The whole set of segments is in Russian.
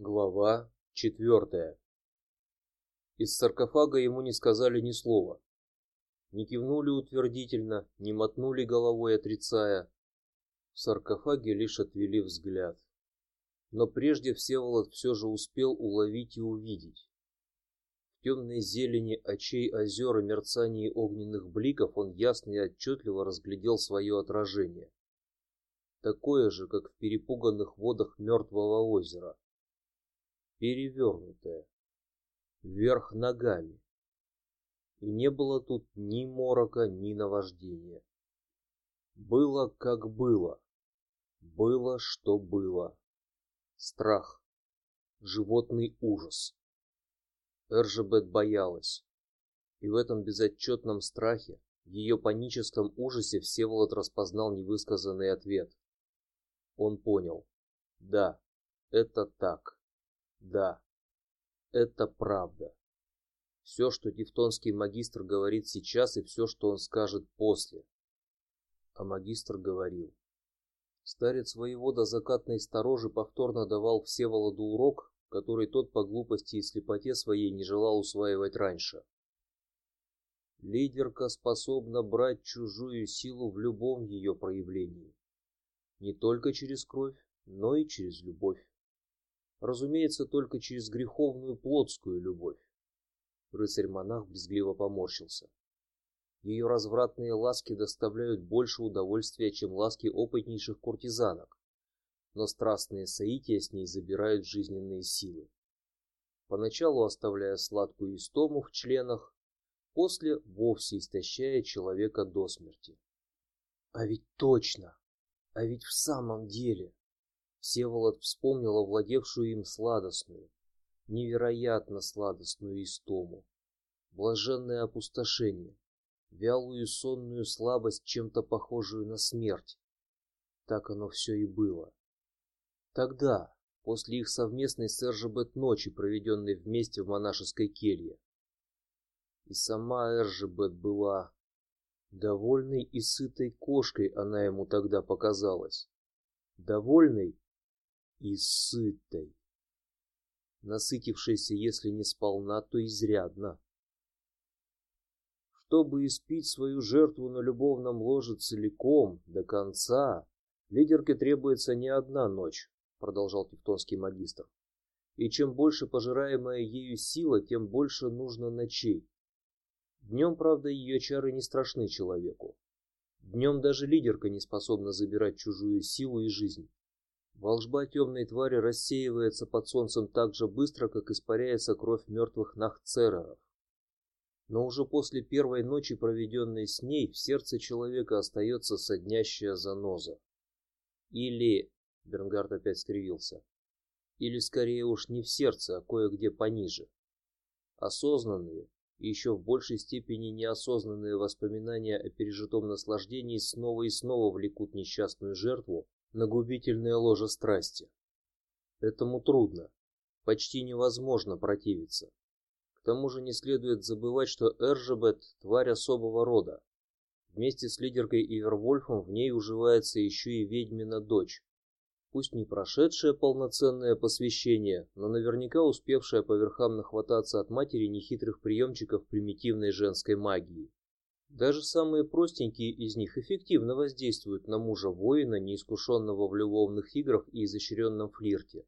Глава четвертая. Из саркофага ему не сказали ни слова, не кивнули утвердительно, не мотнули головой отрицая. В саркофаге лишь отвели взгляд. Но прежде Всеволод все же успел уловить и увидеть. В темной зелени очей озер и мерцании огненных бликов он ясно и отчетливо разглядел свое отражение такое же, как в перепуганных водах мертвого озера, перевернутое, вверх ногами. И не было тут ни морока, ни наваждения. Было как было, было что было. Страх, животный ужас. Эржебет боялась, и в этом безотчетном страхе, в ее паническом ужасе Всеволод распознал невысказанный ответ. Он понял. Да, это так. Да, это правда. Все, что тевтонский магистр говорит сейчас, и все, что он скажет после. А магистр говорил. Старец воевода закатной сторожи повторно давал Всеволоду урок, который тот по глупости и слепоте своей не желал усваивать раньше. Лидерка способна брать чужую силу в любом ее проявлении не только через кровь, но и через любовь. Разумеется, только через греховную плотскую любовь. Рыцарь-монах брезгливо поморщился. Ее развратные ласки доставляют больше удовольствия, чем ласки опытнейших куртизанок, но страстные соития с ней забирают жизненные силы. Поначалу оставляя сладкую истому в членах, после вовсе истощая человека до смерти. А ведь точно, а ведь в самом деле Всеволод вспомнил овладевшую им сладостную, невероятно сладостную истому, блаженное опустошение, вялую сонную слабость, чем-то похожую на смерть. Так оно все и было. Тогда, после их совместной с Эржебет ночи, проведенной вместе в монашеской келье, и сама Эржебет была Довольной и сытой кошкой она ему тогда показалась. Довольной и сытой. Насытившейся, если не сполна, то изрядно. Чтобы испить свою жертву на любовном ложе целиком, до конца, лидерке требуется не одна ночь, продолжал тевтонский магистр. И чем больше пожираемая ею сила, тем больше нужно ночей. Днем, правда, ее чары не страшны человеку. Днем даже лидерка не способна забирать чужую силу и жизнь. Волжба темной твари рассеивается под солнцем так же быстро, как испаряется кровь мертвых нахцереров. Но уже после первой ночи, проведенной с ней, в сердце человека остается соднящая заноза. Или, Бернгард опять скривился, или скорее уж не в сердце, а кое-где пониже. Осознанные, и еще в большей степени неосознанные воспоминания о пережитом наслаждении снова и снова влекут несчастную жертву на губительное ложе страсти. Этому трудно, почти невозможно противиться. К тому же не следует забывать, что Эржебет тварь особого рода. Вместе с лидеркой Ивервольфом в ней уживается еще и ведьмина дочь, пусть не прошедшая полноценное посвящение, но наверняка успевшая по верхам нахвататься от матери нехитрых приемчиков примитивной женской магии. Даже самые простенькие из них эффективно воздействуют на мужа воина, неискушенного в любовных играх и изощренном флирте.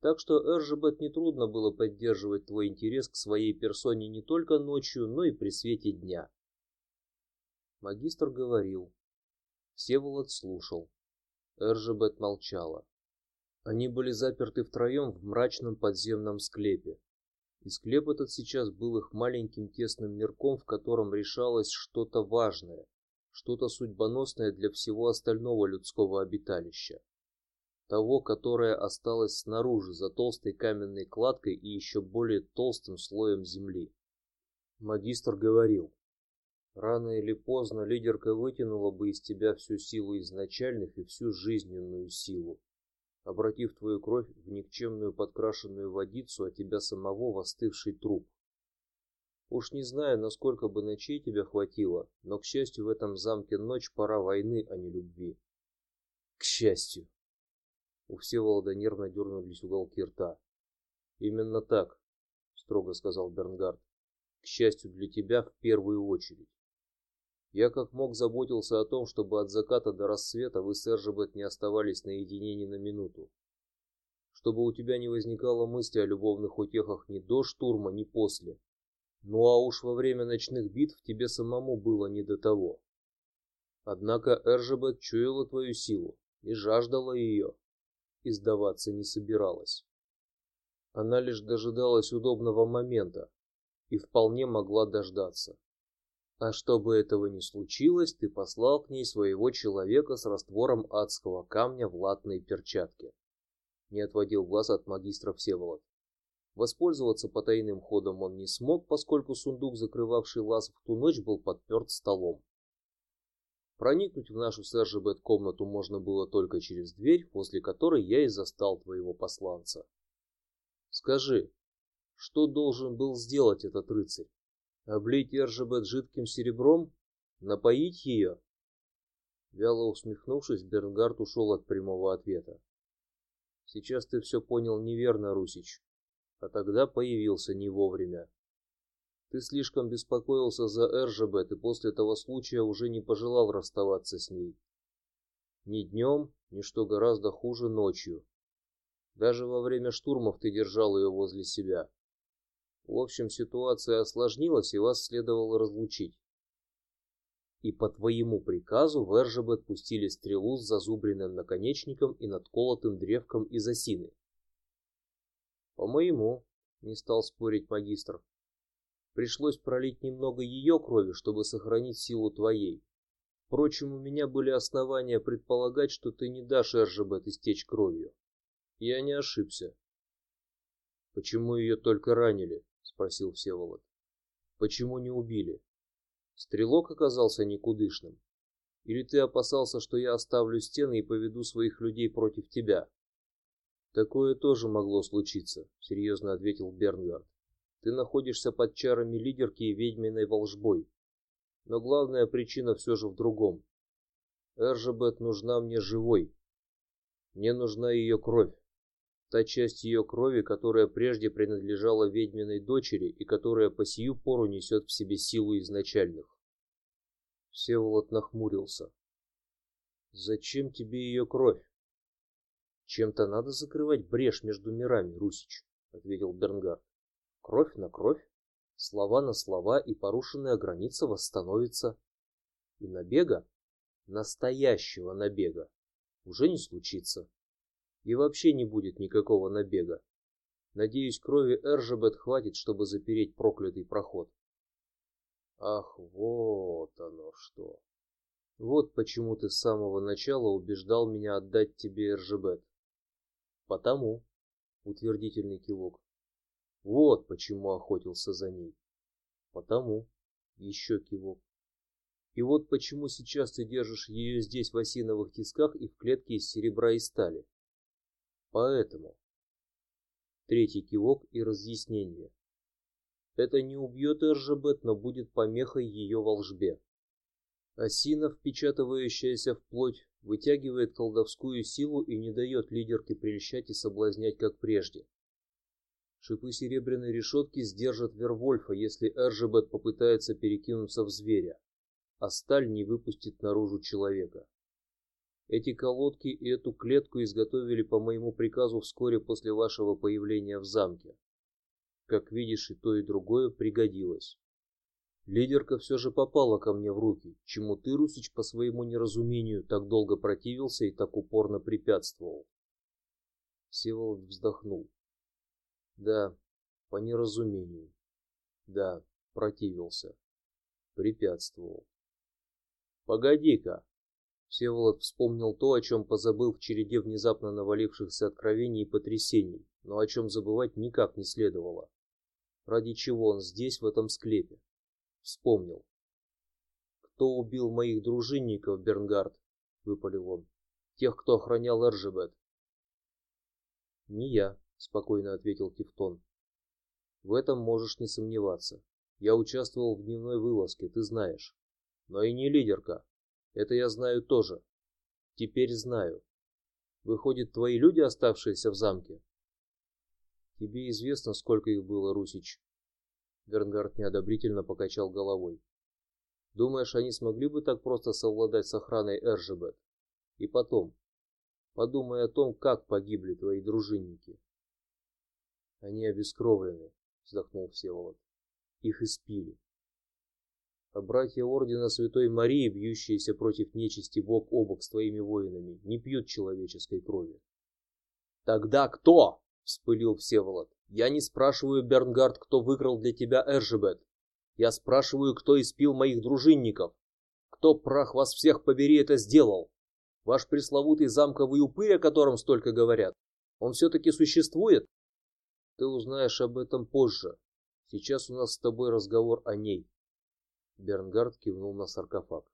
Так что Эржебет не трудно было поддерживать твой интерес к своей персоне не только ночью, но и при свете дня. Магистр говорил. Всеволод слушал. Эржебет молчала. Они были заперты втроем в мрачном подземном склепе. И склеп этот сейчас был их маленьким тесным мирком, в котором решалось что-то важное, что-то судьбоносное для всего остального людского обиталища, того, которое осталось снаружи за толстой каменной кладкой и еще более толстым слоем земли. Магистр говорил: Рано или поздно лидерка вытянула бы из тебя всю силу изначальных и всю жизненную силу, обратив твою кровь в никчемную подкрашенную водицу, а тебя самого в остывший труп. Уж не знаю, насколько бы ночей тебя хватило, но к счастью в этом замке ночь пора войны, а не любви. К счастью. У Всеволода нервно дернулись уголки рта. Именно так, строго сказал Бернгард. К счастью для тебя в первую очередь. Я как мог заботился о том, чтобы от заката до рассвета вы с Эржебет не оставались наедине ни на минуту. Чтобы у тебя не возникало мысли о любовных утехах ни до штурма, ни после. Ну а уж во время ночных битв тебе самому было не до того. Однако Эржебет чуяла твою силу и жаждала ее, и сдаваться не собиралась. Она лишь дожидалась удобного момента и вполне могла дождаться. А чтобы этого не случилось, ты послал к ней своего человека с раствором адского камня в латной перчатке. Не отводил глаз от магистра Всеволод. Воспользоваться потайным ходом он не смог, поскольку сундук, закрывавший лаз в ту ночь, был подперт столом. Проникнуть в нашу Сержебет комнату можно было только через дверь, после которой я и застал твоего посланца. Скажи, что должен был сделать этот рыцарь? Облить Эржебет жидким серебром? Напоить ее? Вяло усмехнувшись, Бернгард ушел от прямого ответа. Сейчас ты все понял неверно, Русич, а тогда появился не вовремя. Ты слишком беспокоился за Эржебет и после того случая уже не пожелал расставаться с ней. Ни днем, ни что гораздо хуже ночью. Даже во время штурмов ты держал ее возле себя. В общем, ситуация осложнилась, и вас следовало разлучить. И по твоему приказу в Эржебет пустили стрелу с зазубренным наконечником и надколотым древком из осины. По моему, не стал спорить магистр. Пришлось пролить немного ее крови, чтобы сохранить силу твоей. Впрочем, у меня были основания предполагать, что ты не дашь Эржебет истечь кровью. Я не ошибся. Почему ее только ранили? Спросил Всеволод. Почему не убили? Стрелок оказался никудышным. Или ты опасался, что я оставлю стены и поведу своих людей против тебя? Такое тоже могло случиться, серьезно ответил Бернгард. Ты находишься под чарами лидерки и ведьминой волжбой. Но главная причина все же в другом. Эржебет нужна мне живой. Мне нужна ее кровь. Та часть ее крови, которая прежде принадлежала ведьминой дочери и которая по сию пору несет в себе силу изначальных. Всеволод нахмурился. Зачем тебе ее кровь? Чем-то надо закрывать брешь между мирами, Русич, ответил Бернгард. Кровь на кровь, слова на слова, и порушенная граница восстановится. И набега, настоящего набега, уже не случится. И вообще не будет никакого набега. Надеюсь, крови Эржебет хватит, чтобы запереть проклятый проход. Ах, вот оно что. Вот почему ты с самого начала убеждал меня отдать тебе Эржебет. Потому, утвердительный кивок. Вот почему охотился за ней. Потому еще кивок. И вот почему сейчас ты держишь ее здесь в осиновых тисках и в клетке из серебра и стали. Поэтому. Третий кивок и разъяснение. Это не убьет Эржебет, но будет помехой ее волжбе. Осина, впечатывающаяся в плоть, вытягивает колдовскую силу и не дает лидерке прельщать и соблазнять, как прежде. Шипы серебряной решетки сдержат Вервольфа, если Эржебет попытается перекинуться в зверя, а сталь не выпустит наружу человека. Эти колодки и эту клетку изготовили по моему приказу вскоре после вашего появления в замке. Как видишь, и то и другое пригодилось. Лидерка все же попала ко мне в руки, чему ты, Русич, по своему неразумению так долго противился и так упорно препятствовал. Всеволод вздохнул. Да, по неразумению. Да, противился. Препятствовал. Погоди-ка. Всеволод вспомнил то, о чем позабыл в череде внезапно навалившихся откровений и потрясений, но о чем забывать никак не следовало. Ради чего он здесь, в этом склепе? Вспомнил. Кто убил моих дружинников, Бернгард? выпалил он. Тех, кто охранял Эржебет. Не я, спокойно ответил Тевтон. В этом можешь не сомневаться. Я участвовал в дневной вылазке, ты знаешь. Но и не лидерка. Это я знаю тоже. Теперь знаю. Выходит, твои люди, оставшиеся в замке? Тебе известно, сколько их было, Русич? Бернгард неодобрительно покачал головой. Думаешь, они смогли бы так просто совладать с охраной Эржебет? И потом, подумай о том, как погибли твои дружинники. Они обескровлены, вздохнул Всеволод. Их испили. А братья ордена Святой Марии, бьющиеся против нечисти бок о бок с твоими воинами, не пьют человеческой крови. Тогда кто? вспылил Всеволод. Я не спрашиваю, Бернгард, кто выкрал для тебя Эржебет. Я спрашиваю, кто испил моих дружинников. Кто прах вас всех побери это сделал? Ваш пресловутый замковый упырь, о котором столько говорят, он все-таки существует? Ты узнаешь об этом позже. Сейчас у нас с тобой разговор о ней. Бернгард кивнул на саркофаг.